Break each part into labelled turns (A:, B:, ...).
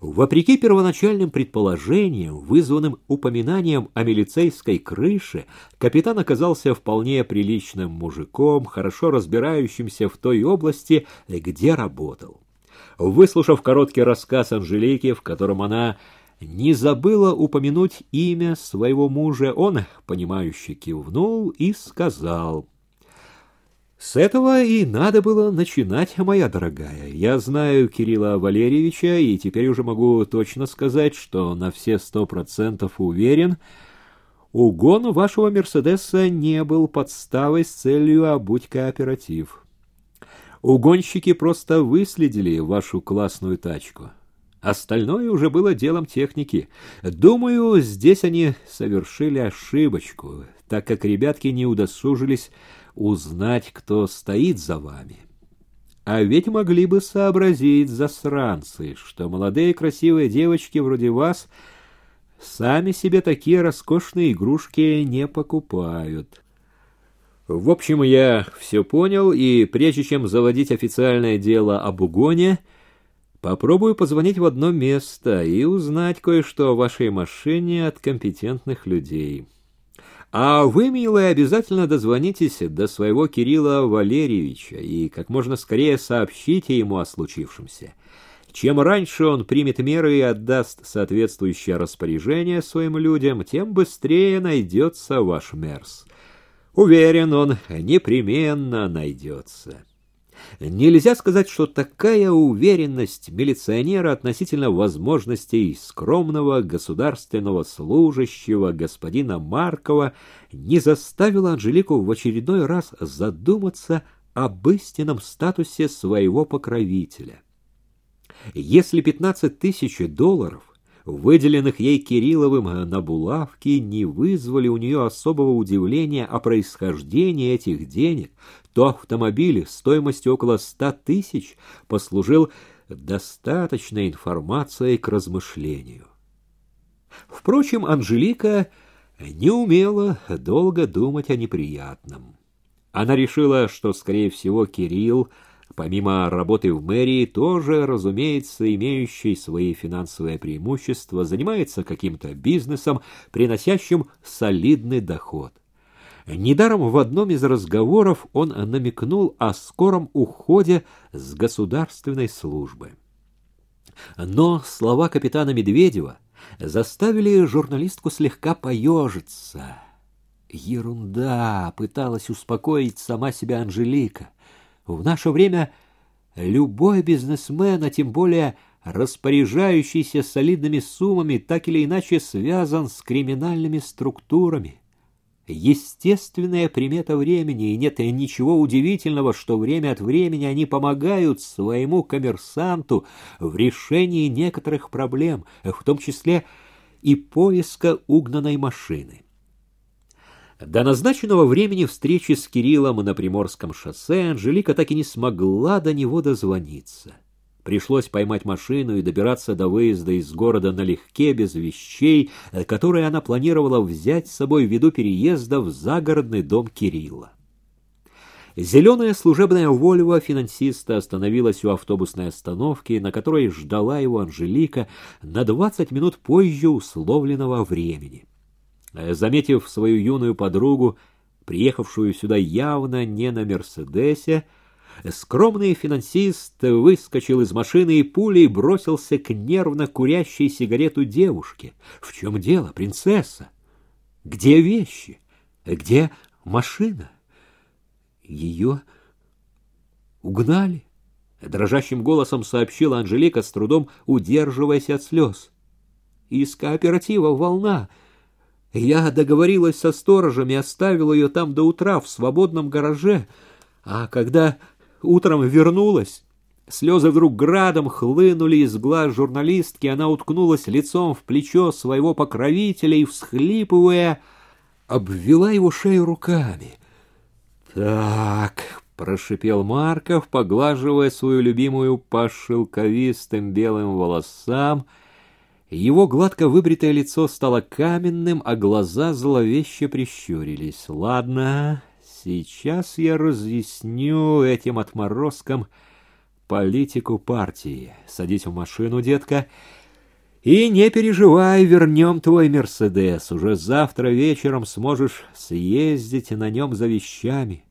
A: Вопреки первоначальным предположениям, вызванным упоминанием о милицейской крыше, капитан оказался вполне приличным мужиком, хорошо разбирающимся в той области, где работал. Выслушав короткий рассказ Анжелики, в котором она не забыла упомянуть имя своего мужа, он, понимающе кивнул и сказал — с этого и надо было начинать, моя дорогая. Я знаю Кирилла Валерьевича и теперь уже могу точно сказать, что на все сто процентов уверен, угон вашего Мерседеса не был подставой с целью обуть кооператив. Угонщики просто выследили вашу классную тачку. Остальное уже было делом техники. Думаю, здесь они совершили ошибочку, так как ребятки не удосужились узнать, кто стоит за вами. А ведь могли бы сообразить, засранцы, что молодые красивые девочки вроде вас сами себе такие роскошные игрушки не покупают. В общем, я все понял, и прежде чем заводить официальное дело об угоне, попробую позвонить в одно место и узнать кое-что о вашей машине от компетентных людей. А вы, милая, обязательно дозвонитесь до своего Кирилла Валерьевича и как можно скорее сообщите ему о случившемся. Чем раньше он примет меры и отдаст соответствующее распоряжение своим людям, тем быстрее найдется ваш Мерс. Уверен, он непременно найдется. Нельзя сказать, что такая уверенность милиционера относительно возможностей скромного государственного служащего господина Маркова не заставила Анжелику в очередной раз задуматься об истинном статусе своего покровителя. Если 15 тысяч долларов выделенных ей Кирилловым на булавки, не вызвали у нее особого удивления о происхождении этих денег, то автомобиль стоимостью около ста тысяч послужил достаточной информацией к размышлению. Впрочем, Анжелика не умела долго думать о неприятном. Она решила, что, скорее всего, Кирилл Помимо работы в мэрии, тоже, разумеется, имеющий свои финансовые преимущества, занимается каким-то бизнесом, приносящим солидный доход. Недаром в одном из разговоров он намекнул о скором уходе с государственной службы. Но слова капитана Медведева заставили журналистку слегка поежиться. Ерунда, пыталась успокоить сама себя Анжелика. В наше время любой бизнесмен, а тем более распоряжающийся солидными суммами, так или иначе связан с криминальными структурами. Естественная примета времени, и нет ничего удивительного, что время от времени они помогают своему коммерсанту в решении некоторых проблем, в том числе и поиска угнанной машины. До назначенного времени встречи с Кириллом на Приморском шоссе Анжелика так и не смогла до него дозвониться. Пришлось поймать машину и добираться до выезда из города налегке, без вещей, которые она планировала взять с собой ввиду переезда в загородный дом Кирилла. Зеленая служебная «Вольво» финансиста остановилась у автобусной остановки, на которой ждала его Анжелика на двадцать минут позже условленного времени. Э, заметив свою юную подругу, приехавшую сюда явно не на «Мерседесе», скромный финансист выскочил из машины и пулей бросился к нервно курящей сигарету девушке. «В чем дело, принцесса? Где вещи? Где машина?» «Ее угнали?» — дрожащим голосом сообщила Анжелика, с трудом удерживаясь от слез. «Из кооператива «Волна» Я договорилась со сторожем и оставила ее там до утра в свободном гараже. А когда утром вернулась, слезы вдруг градом хлынули из глаз журналистки, она уткнулась лицом в плечо своего покровителя и, всхлипывая, обвела его шею руками. «Так», — прошипел Марков, поглаживая свою любимую по шелковистым белым волосам — его гладко выбритое лицо стало каменным, а глаза зловеще прищурились. «Ладно, сейчас я разъясню этим отморозкам политику партии. Садись в машину, детка. И не переживай, вернем твой Мерседес. Уже завтра вечером сможешь съездить на нем за вещами.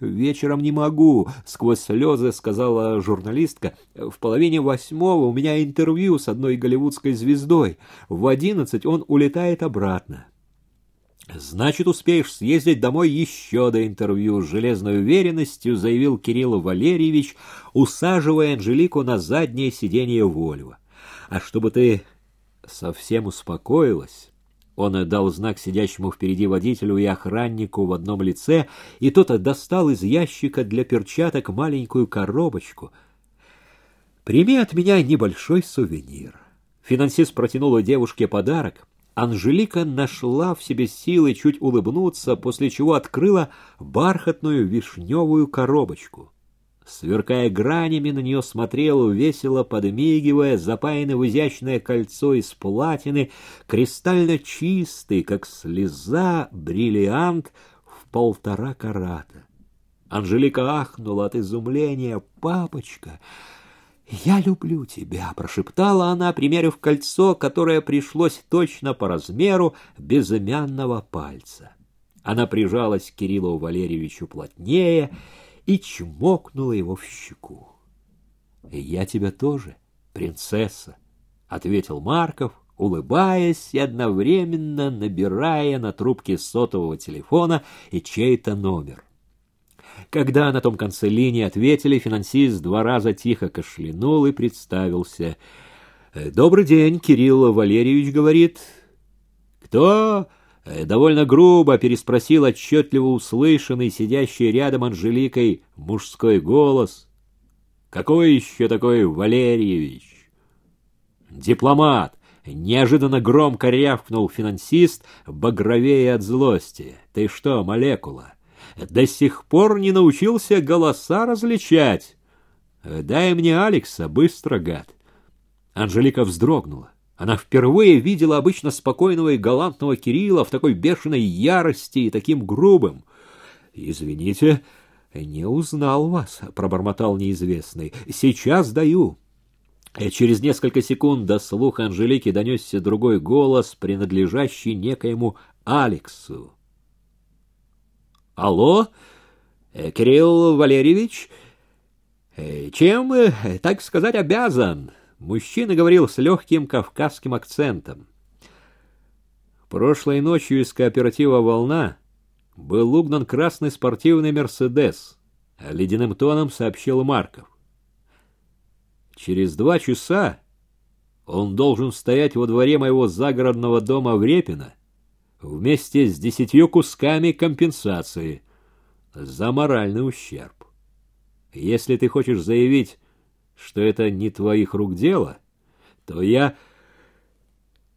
A: «Вечером не могу», — сквозь слезы сказала журналистка. «В половине восьмого у меня интервью с одной голливудской звездой. В одиннадцать он улетает обратно». «Значит, успеешь съездить домой еще до интервью», — с железной уверенностью заявил Кирилл Валерьевич, усаживая Анжелику на заднее сиденье Вольво. «А чтобы ты совсем успокоилась, он дал знак сидящему впереди водителю и охраннику в одном лице, и тот достал из ящика для перчаток маленькую коробочку. «Прими от меня небольшой сувенир». Финансист протянула девушке подарок. Анжелика нашла в себе силы чуть улыбнуться, после чего открыла бархатную вишневую коробочку. Сверкая гранями, на нее смотрел, весело подмигивая, запаянный в изящное кольцо из платины, кристально чистый, как слеза, бриллиант в полтора карата. Анжелика ахнула от изумления. «Папочка, я люблю тебя!» — прошептала она, примерив кольцо, которое пришлось точно по размеру безымянного пальца. Она прижалась к Кириллу Валерьевичу плотнее и чмокнула его в щеку. «Я тебя тоже, принцесса», — ответил Марков, улыбаясь и одновременно набирая на трубке сотового телефона и чей-то номер. Когда на том конце линии ответили, финансист два раза тихо кашлянул и представился. «Добрый день, Кирилл Валерьевич говорит». «Кто?» Э, довольно грубо переспросил отчетливо услышанный, сидящий рядом Анжеликой, мужской голос. «Какой еще такой Валерьевич?» «Дипломат!» — неожиданно громко рявкнул финансист, багровее от злости. «Ты что, молекула, до сих пор не научился голоса различать? Дай мне Алекса, быстро, гад!» Анжелика вздрогнула. Она впервые видела обычно спокойного и галантного Кирилла в такой бешеной ярости и таким грубым. «Извините, не узнал вас», — пробормотал неизвестный. «Сейчас даю». И через несколько секунд до слуха Анжелики донесся другой голос, принадлежащий некоему Алексу. «Алло, э, Кирилл Валерьевич, э, чем, э, так сказать, обязан?» Мужчина говорил с легким кавказским акцентом. Прошлой ночью из кооператива «Волна» был угнан красный спортивный «Мерседес», ледяным тоном сообщил Марков. Через два часа он должен стоять во дворе моего загородного дома в Репино вместе с десятью кусками компенсации за моральный ущерб. Если ты хочешь заявить что это не твоих рук дело, то я...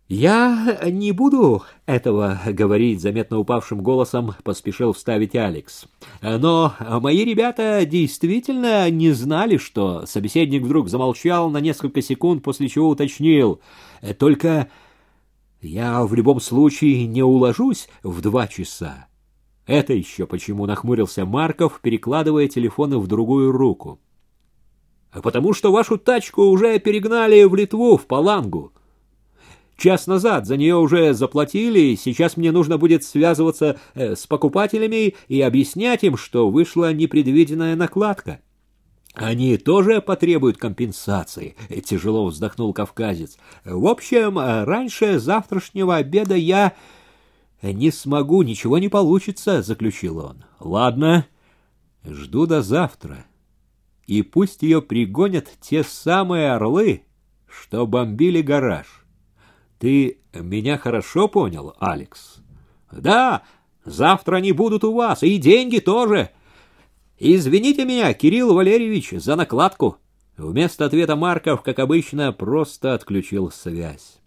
A: «Я не буду этого говорить», — заметно упавшим голосом поспешил вставить Алекс. «Но мои ребята действительно не знали, что...» Собеседник вдруг замолчал на несколько секунд, после чего уточнил. «Только я в любом случае не уложусь в два часа». «Это еще почему?» — нахмурился Марков, перекладывая телефоны в другую руку а потому что вашу тачку уже перегнали в Литву, в Палангу. Час назад за нее уже заплатили, и сейчас мне нужно будет связываться э, с покупателями и объяснять им, что вышла непредвиденная накладка. Они тоже потребуют компенсации, — тяжело вздохнул кавказец. В общем, раньше завтрашнего обеда я не смогу, ничего не получится, — заключил он. Ладно, жду до завтра и пусть ее пригонят те самые орлы, что бомбили гараж. Ты меня хорошо понял, Алекс? Да, завтра они будут у вас, и деньги тоже. Извините меня, Кирилл Валерьевич, за накладку. Вместо ответа Марков, как обычно, просто отключил связь.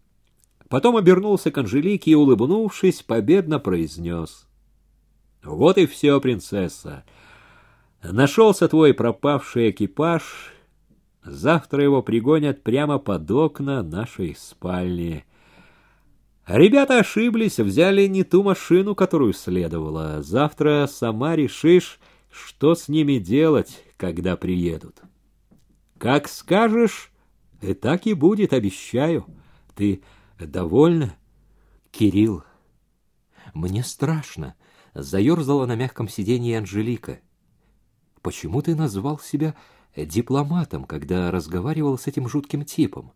A: Потом обернулся к Анжелике и, улыбнувшись, победно произнес. «Вот и все, принцесса. Нашелся твой пропавший экипаж. Завтра его пригонят прямо под окна нашей спальни. Ребята ошиблись, взяли не ту машину, которую следовало. Завтра сама решишь, что с ними делать, когда приедут. Как скажешь, и так и будет, обещаю. Ты довольна? Кирилл, мне страшно, заерзала на мягком сиденье Анжелика. Почему ты назвал себя дипломатом, когда разговаривал с этим жутким типом?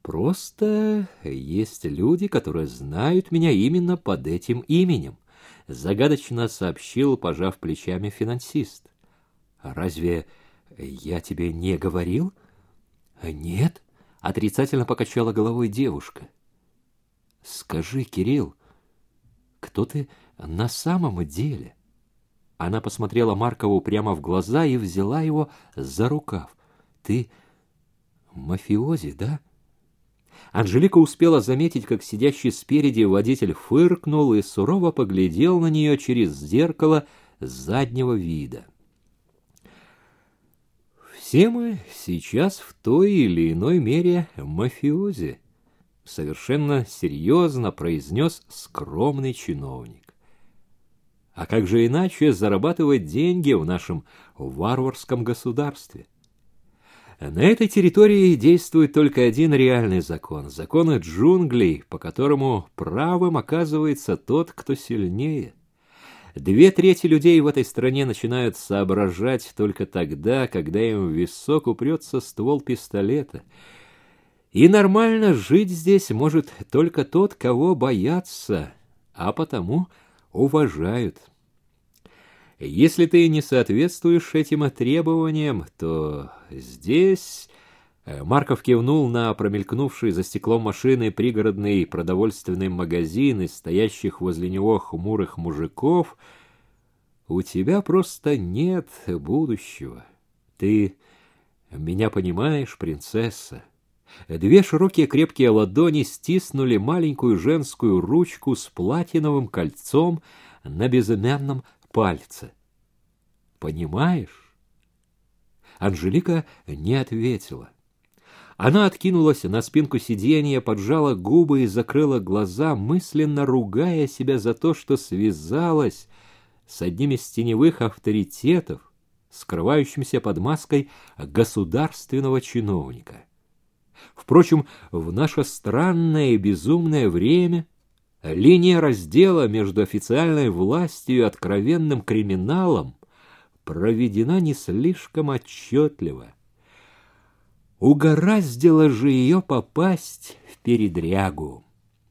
A: Просто есть люди, которые знают меня именно под этим именем, загадочно сообщил, пожав плечами финансист. Разве я тебе не говорил? Нет, отрицательно покачала головой девушка. Скажи, Кирилл, кто ты на самом деле? Она посмотрела Маркову прямо в глаза и взяла его за рукав. Ты мафиози, да? Анжелика успела заметить, как сидящий спереди водитель фыркнул и сурово поглядел на нее через зеркало заднего вида. Все мы сейчас в той или иной мере мафиози, совершенно серьезно произнес скромный чиновник. А как же иначе зарабатывать деньги в нашем варварском государстве? На этой территории действует только один реальный закон — законы джунглей, по которому правым оказывается тот, кто сильнее. Две трети людей в этой стране начинают соображать только тогда, когда им в висок упрется ствол пистолета. И нормально жить здесь может только тот, кого боятся, а потому уважают. Если ты не соответствуешь этим требованиям, то здесь... Э, Марков кивнул на промелькнувший за стеклом машины пригородный продовольственный магазин из стоящих возле него хмурых мужиков. У тебя просто нет будущего. Ты меня понимаешь, принцесса? Две широкие крепкие ладони стиснули маленькую женскую ручку с платиновым кольцом на безымянном пальце. Понимаешь? Анжелика не ответила. Она откинулась на спинку сиденья, поджала губы и закрыла глаза, мысленно ругая себя за то, что связалась с одним из теневых авторитетов, скрывающимся под маской государственного чиновника. Впрочем, в наше странное и безумное время Линия раздела между официальной властью и откровенным криминалом проведена не слишком отчетливо. Угораздило же ее попасть в передрягу.